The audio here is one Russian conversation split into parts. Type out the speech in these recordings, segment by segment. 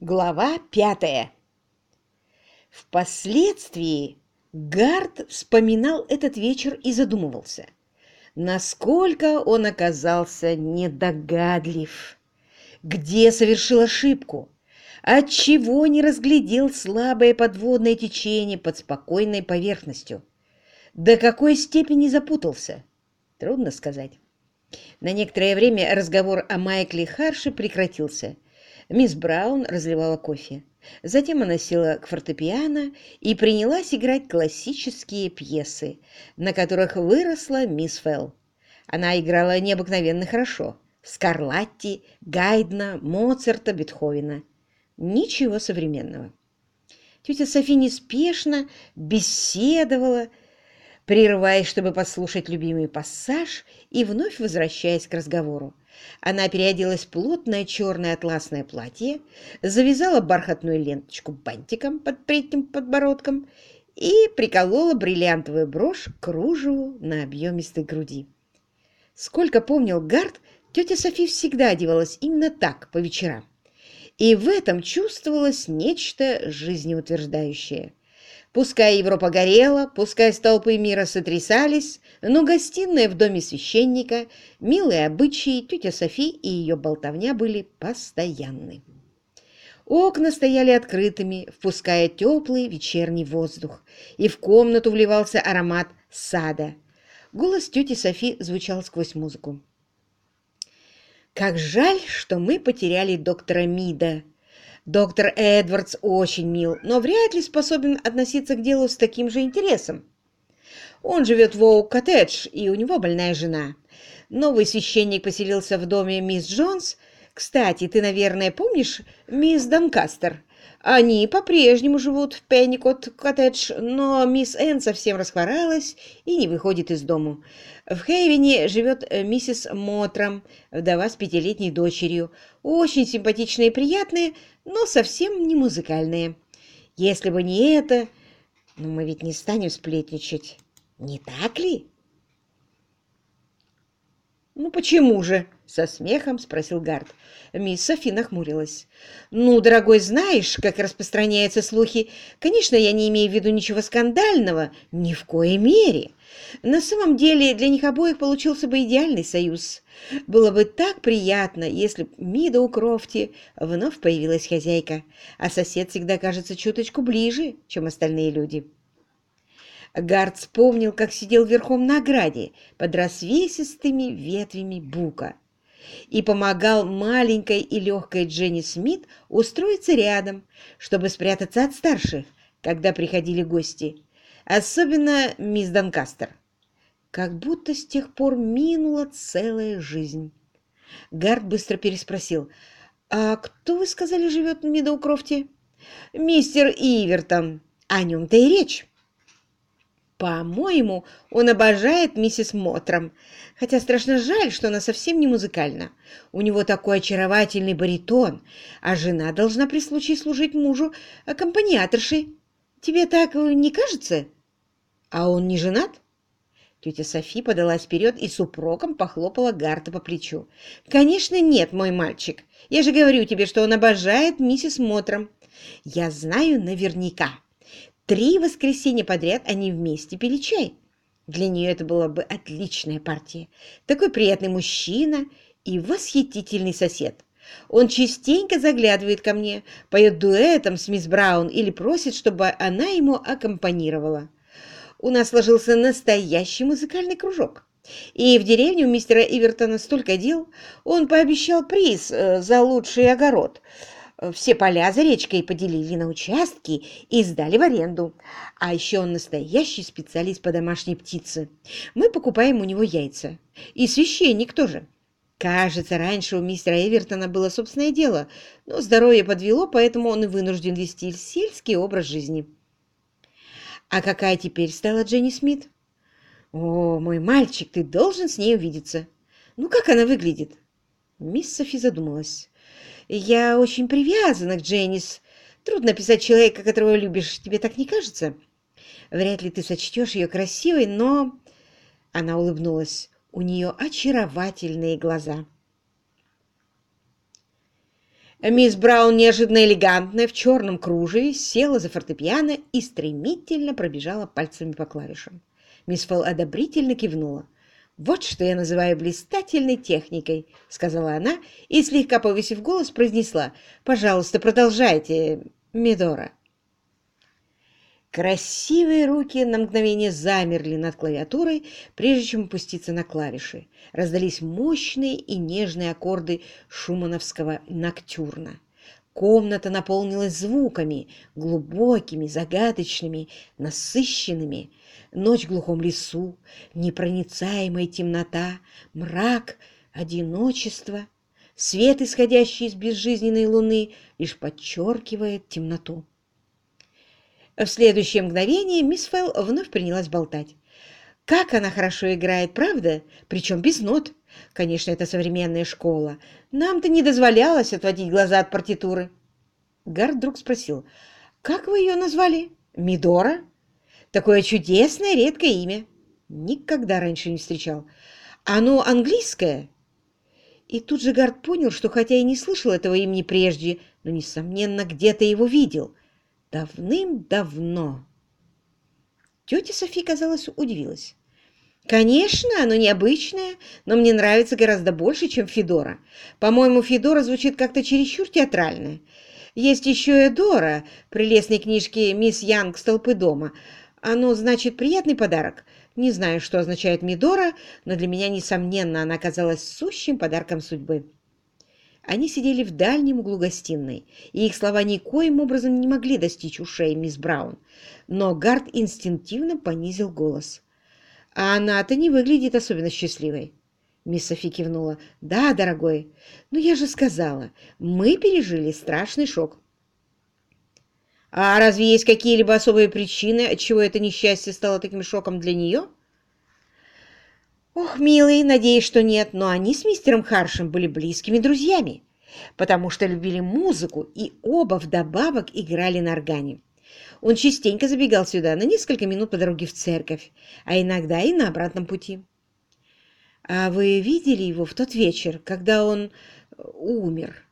Глава пятая. Впоследствии Гард вспоминал этот вечер и задумывался, насколько он оказался недогадлив, где совершил ошибку, отчего не разглядел слабое подводное течение под спокойной поверхностью, до какой степени запутался, трудно сказать. На некоторое время разговор о Майкле Харше прекратился. Мисс Браун разливала кофе. Затем она села к фортепиано и принялась играть классические пьесы, на которых выросла мисс Фелл. Она играла необыкновенно хорошо. Скарлатти, Гайдна, Моцарта, Бетховена. Ничего современного. Тетя Софи неспешно беседовала, прерываясь, чтобы послушать любимый пассаж и вновь возвращаясь к разговору. Она переоделась в плотное черное атласное платье, завязала бархатную ленточку бантиком под предним подбородком и приколола бриллиантовую брошь к кружеву на объемистой груди. Сколько помнил Гард, тетя Софи всегда одевалась именно так по вечерам. И в этом чувствовалось нечто жизнеутверждающее – Пускай Европа горела, пускай столпы мира сотрясались, но гостиная в доме священника, милые обычаи, тетя Софи и ее болтовня были постоянны. Окна стояли открытыми, впуская теплый вечерний воздух, и в комнату вливался аромат сада. Голос тети Софи звучал сквозь музыку. «Как жаль, что мы потеряли доктора Мида!» Доктор Эдвардс очень мил, но вряд ли способен относиться к делу с таким же интересом. Он живет в Оук-коттедж, и у него больная жена. Новый священник поселился в доме мисс Джонс. Кстати, ты, наверное, помнишь мисс Донкастер? Они по-прежнему живут в Пенникот-коттедж, но мисс Энн совсем расхворалась и не выходит из дому. В Хейвене живет э, миссис Мотром, вдова с пятилетней дочерью. Очень симпатичные и приятные, но совсем не музыкальные. Если бы не это... Но мы ведь не станем сплетничать, не так ли? «Ну почему же?» — со смехом спросил Гард. Мисс Софи нахмурилась. «Ну, дорогой, знаешь, как распространяются слухи. Конечно, я не имею в виду ничего скандального, ни в коей мере. На самом деле для них обоих получился бы идеальный союз. Было бы так приятно, если б Мида у Крофти вновь появилась хозяйка, а сосед всегда кажется чуточку ближе, чем остальные люди. Гард вспомнил, как сидел верхом на ограде под рассвесистыми ветвями бука и помогал маленькой и легкой Дженни Смит устроиться рядом, чтобы спрятаться от старших, когда приходили гости, особенно мисс Донкастер. Как будто с тех пор минула целая жизнь. Гард быстро переспросил. «А кто, вы сказали, живет в Мидоукрофте?» «Мистер Ивертон. О нем-то и речь». «По-моему, он обожает миссис Мотром, хотя страшно жаль, что она совсем не музыкальна. У него такой очаровательный баритон, а жена должна при случае служить мужу аккомпаниаторшей. Тебе так не кажется? А он не женат?» Тетя Софи подалась вперед и с упроком похлопала Гарта по плечу. «Конечно нет, мой мальчик. Я же говорю тебе, что он обожает миссис Мотром. Я знаю наверняка. Три воскресенья подряд они вместе пили чай. Для нее это была бы отличная партия. Такой приятный мужчина и восхитительный сосед. Он частенько заглядывает ко мне, поет дуэтом с мисс Браун или просит, чтобы она ему аккомпанировала у нас сложился настоящий музыкальный кружок. И в деревне у мистера Ивертона столько дел, он пообещал приз э, за лучший огород. Все поля за речкой поделили на участки и сдали в аренду. А еще он настоящий специалист по домашней птице. Мы покупаем у него яйца. И священник тоже. Кажется, раньше у мистера Эвертона было собственное дело, но здоровье подвело, поэтому он вынужден вести сельский образ жизни. А какая теперь стала Дженни Смит? О, мой мальчик, ты должен с ней увидеться. Ну, как она выглядит? Мисс Софи задумалась. Я очень привязана к Дженнис. Трудно писать человека, которого любишь. Тебе так не кажется? Вряд ли ты сочтешь ее красивой, но... Она улыбнулась. У нее очаровательные глаза. Мисс Браун, неожиданно элегантная, в черном кружеве, села за фортепиано и стремительно пробежала пальцами по клавишам. Мисс Фелл одобрительно кивнула. «Вот что я называю блистательной техникой», — сказала она и, слегка повысив голос, произнесла. «Пожалуйста, продолжайте, Медора». Красивые руки на мгновение замерли над клавиатурой, прежде чем опуститься на клавиши. Раздались мощные и нежные аккорды шумановского ноктюрна. Комната наполнилась звуками, глубокими, загадочными, насыщенными. Ночь в глухом лесу, непроницаемая темнота, мрак, одиночество. Свет, исходящий из безжизненной луны, лишь подчеркивает темноту. В следующее мгновение мисс Фелл вновь принялась болтать. Как она хорошо играет, правда? Причем без нот. Конечно, это современная школа. Нам-то не дозволялось отводить глаза от партитуры. Гард вдруг спросил, как вы ее назвали? Мидора? Такое чудесное, редкое имя. Никогда раньше не встречал. Оно английское? И тут же Гард понял, что хотя и не слышал этого имени прежде, но, несомненно, где-то его видел. Давным-давно. Тетя Софи, казалось, удивилась. «Конечно, оно необычное, но мне нравится гораздо больше, чем Федора. По-моему, Федора звучит как-то чересчур театрально. Есть еще Эдора, прелестной книжки «Мисс Янг с толпы дома». Оно значит приятный подарок. Не знаю, что означает Мидора, но для меня, несомненно, она оказалась сущим подарком судьбы». Они сидели в дальнем углу гостиной, и их слова никоим образом не могли достичь ушей мисс Браун. Но Гард инстинктивно понизил голос. «А она-то не выглядит особенно счастливой». Мисс Софи кивнула. «Да, дорогой, но я же сказала, мы пережили страшный шок». «А разве есть какие-либо особые причины, отчего это несчастье стало таким шоком для нее?» Ох, милый, надеюсь, что нет, но они с мистером Харшем были близкими друзьями, потому что любили музыку и оба вдобавок играли на органе. Он частенько забегал сюда на несколько минут по дороге в церковь, а иногда и на обратном пути. «А вы видели его в тот вечер, когда он умер?»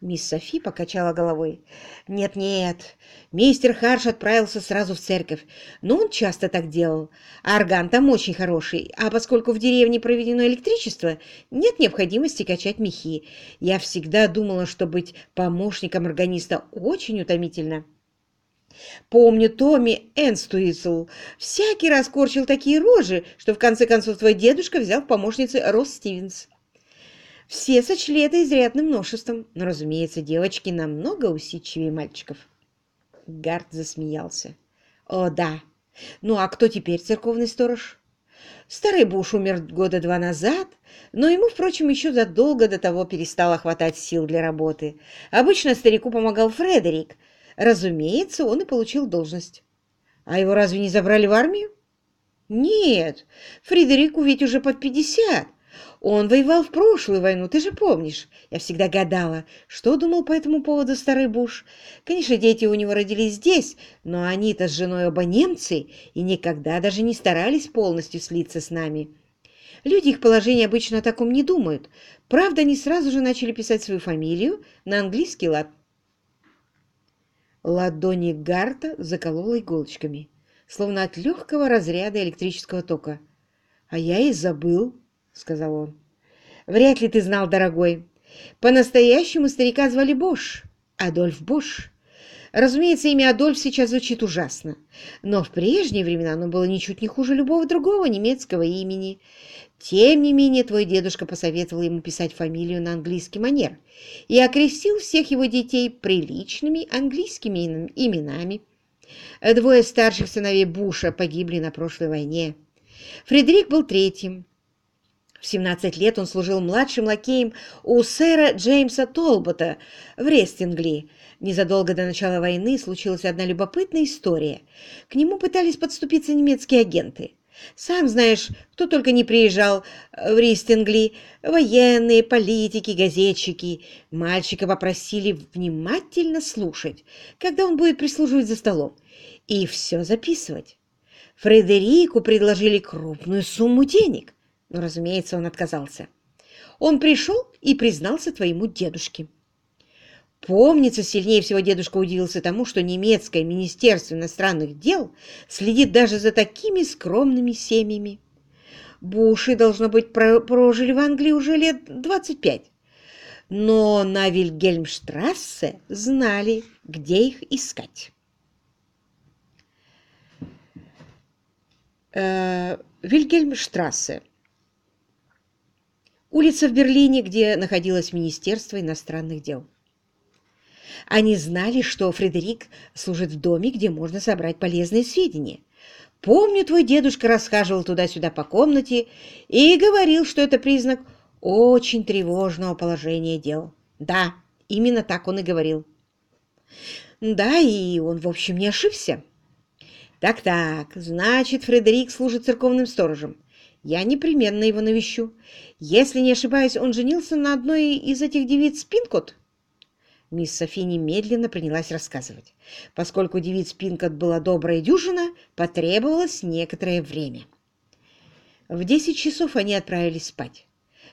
Мисс Софи покачала головой. «Нет-нет, мистер Харш отправился сразу в церковь, но он часто так делал. Орган там очень хороший, а поскольку в деревне проведено электричество, нет необходимости качать мехи. Я всегда думала, что быть помощником органиста очень утомительно». Помню, Томми Энстуисл всякий раз корчил такие рожи, что в конце концов твой дедушка взял в помощницы Росс Стивенс. Все сочли это изрядным множеством, но, разумеется, девочки намного усидчивее мальчиков. Гард засмеялся. «О, да! Ну, а кто теперь церковный сторож?» Старый Буш умер года два назад, но ему, впрочем, еще задолго до того перестало хватать сил для работы. Обычно старику помогал Фредерик. Разумеется, он и получил должность. А его разве не забрали в армию? Нет, Фредерику ведь уже под пятьдесят. Он воевал в прошлую войну, ты же помнишь. Я всегда гадала, что думал по этому поводу старый Буш. Конечно, дети у него родились здесь, но они-то с женой оба немцы и никогда даже не старались полностью слиться с нами. Люди их положения обычно о таком не думают. Правда, они сразу же начали писать свою фамилию на английский лад. Ладони Гарта заколола иголочками, словно от легкого разряда электрического тока. А я и забыл сказал он. «Вряд ли ты знал, дорогой. По-настоящему старика звали Бош, Адольф Бош. Разумеется, имя Адольф сейчас звучит ужасно, но в прежние времена оно было ничуть не хуже любого другого немецкого имени. Тем не менее, твой дедушка посоветовал ему писать фамилию на английский манер и окрестил всех его детей приличными английскими именами. Двое старших сыновей Буша погибли на прошлой войне. Фредерик был третьим, в 17 лет он служил младшим лакеем у сэра Джеймса Толбота в Рестингли. Незадолго до начала войны случилась одна любопытная история. К нему пытались подступиться немецкие агенты. Сам знаешь, кто только не приезжал в Ристингли. Военные, политики, газетчики. Мальчика попросили внимательно слушать, когда он будет прислуживать за столом, и все записывать. Фредерику предложили крупную сумму денег. Но, разумеется, он отказался. Он пришел и признался твоему дедушке. Помнится, сильнее всего дедушка удивился тому, что немецкое министерство иностранных дел следит даже за такими скромными семьями. Буши, должно быть, прожили в Англии уже лет 25. Но на Вильгельмштрассе знали, где их искать. Э, Вильгельмштрассе. Улица в Берлине, где находилось Министерство иностранных дел. Они знали, что Фредерик служит в доме, где можно собрать полезные сведения. Помню, твой дедушка расхаживал туда-сюда по комнате и говорил, что это признак очень тревожного положения дел. Да, именно так он и говорил. Да, и он, в общем, не ошибся. Так-так, значит, Фредерик служит церковным сторожем. Я непременно его навещу. Если не ошибаюсь, он женился на одной из этих девиц Пинкот. Мисс Софи немедленно принялась рассказывать. Поскольку девиц Пинкот была добрая дюжина, потребовалось некоторое время. В десять часов они отправились спать.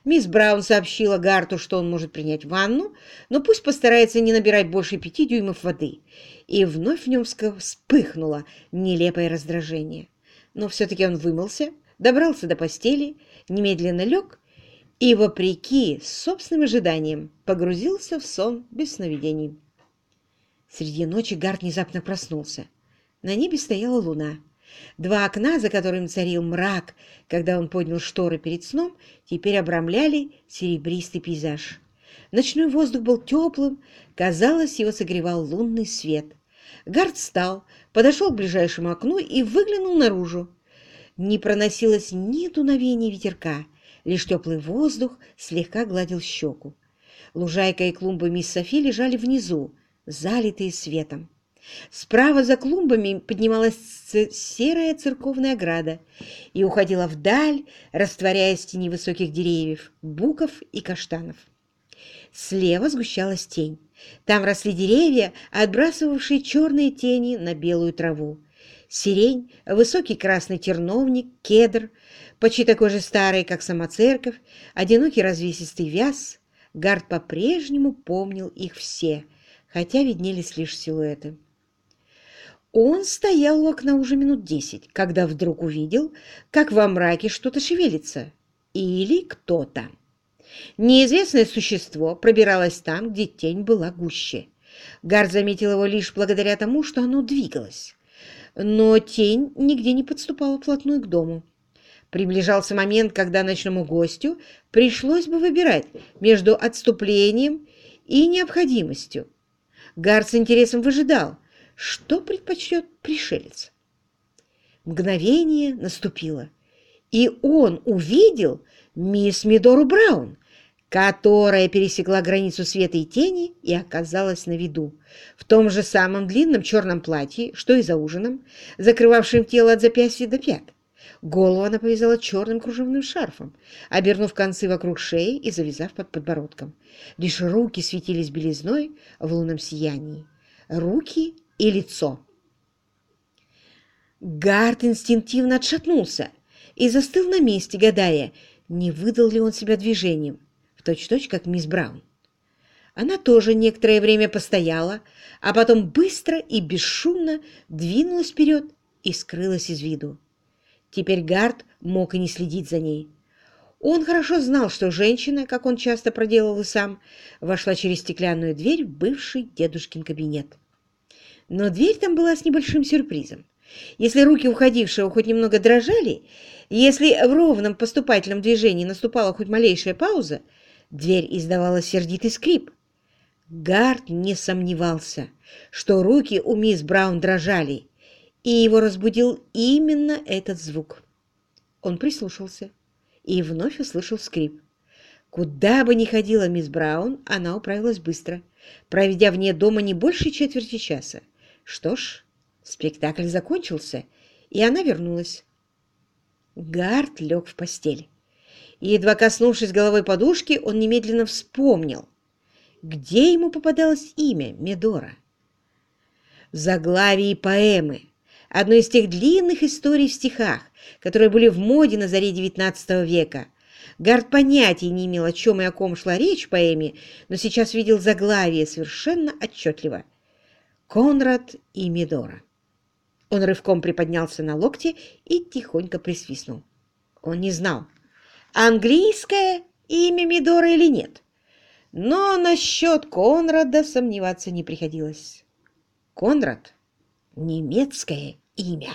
Мисс Браун сообщила Гарту, что он может принять ванну, но пусть постарается не набирать больше пяти дюймов воды. И вновь в нем вспыхнуло нелепое раздражение. Но все-таки он вымылся, добрался до постели, немедленно лег и, вопреки собственным ожиданиям, погрузился в сон без сновидений. Среди ночи Гард внезапно проснулся. На небе стояла луна. Два окна, за которыми царил мрак, когда он поднял шторы перед сном, теперь обрамляли серебристый пейзаж. Ночной воздух был теплым, казалось, его согревал лунный свет. Гард встал, подошел к ближайшему окну и выглянул наружу. Не проносилось ни дуновения ветерка, Лишь теплый воздух слегка гладил щеку. Лужайка и клумбы мисс Софи лежали внизу, залитые светом. Справа за клумбами поднималась серая церковная ограда и уходила вдаль, растворяясь в тени высоких деревьев, буков и каштанов. Слева сгущалась тень. Там росли деревья, отбрасывавшие черные тени на белую траву. Сирень, высокий красный терновник, кедр — почти такой же старый, как сама церковь, одинокий развесистый вяз, Гард по-прежнему помнил их все, хотя виднелись лишь силуэты. Он стоял у окна уже минут десять, когда вдруг увидел, как во мраке что-то шевелится. Или кто-то. Неизвестное существо пробиралось там, где тень была гуще. Гард заметил его лишь благодаря тому, что оно двигалось. Но тень нигде не подступала вплотную к дому. Приближался момент, когда ночному гостю пришлось бы выбирать между отступлением и необходимостью. Гар с интересом выжидал, что предпочтет пришелец. Мгновение наступило, и он увидел мисс Мидору Браун, которая пересекла границу света и тени и оказалась на виду, в том же самом длинном черном платье, что и за ужином, закрывавшем тело от запястья до пят. Голову она повязала черным кружевным шарфом, обернув концы вокруг шеи и завязав под подбородком. Лишь руки светились белизной в лунном сиянии. Руки и лицо. Гард инстинктивно отшатнулся и застыл на месте, гадая, не выдал ли он себя движением, в точь-точь, как мисс Браун. Она тоже некоторое время постояла, а потом быстро и бесшумно двинулась вперед и скрылась из виду. Теперь Гард мог и не следить за ней. Он хорошо знал, что женщина, как он часто проделал и сам, вошла через стеклянную дверь в бывший дедушкин кабинет. Но дверь там была с небольшим сюрпризом. Если руки уходившего хоть немного дрожали, если в ровном поступательном движении наступала хоть малейшая пауза, дверь издавала сердитый скрип. Гард не сомневался, что руки у мисс Браун дрожали, и его разбудил именно этот звук. Он прислушался и вновь услышал скрип. Куда бы ни ходила мисс Браун, она управилась быстро, проведя вне дома не больше четверти часа. Что ж, спектакль закончился, и она вернулась. Гард лег в постель и, едва коснувшись головой подушки, он немедленно вспомнил, где ему попадалось имя Медора. В заглавии поэмы, одной из тех длинных историй в стихах, которые были в моде на заре XIX века. Гард понятия не имел, о чем и о ком шла речь в поэме, но сейчас видел заглавие совершенно отчетливо. «Конрад и Медора». Он рывком приподнялся на локте и тихонько присвистнул. Он не знал, английское имя Мидора или нет. Но насчет Конрада сомневаться не приходилось. Конрад — немецкое имя.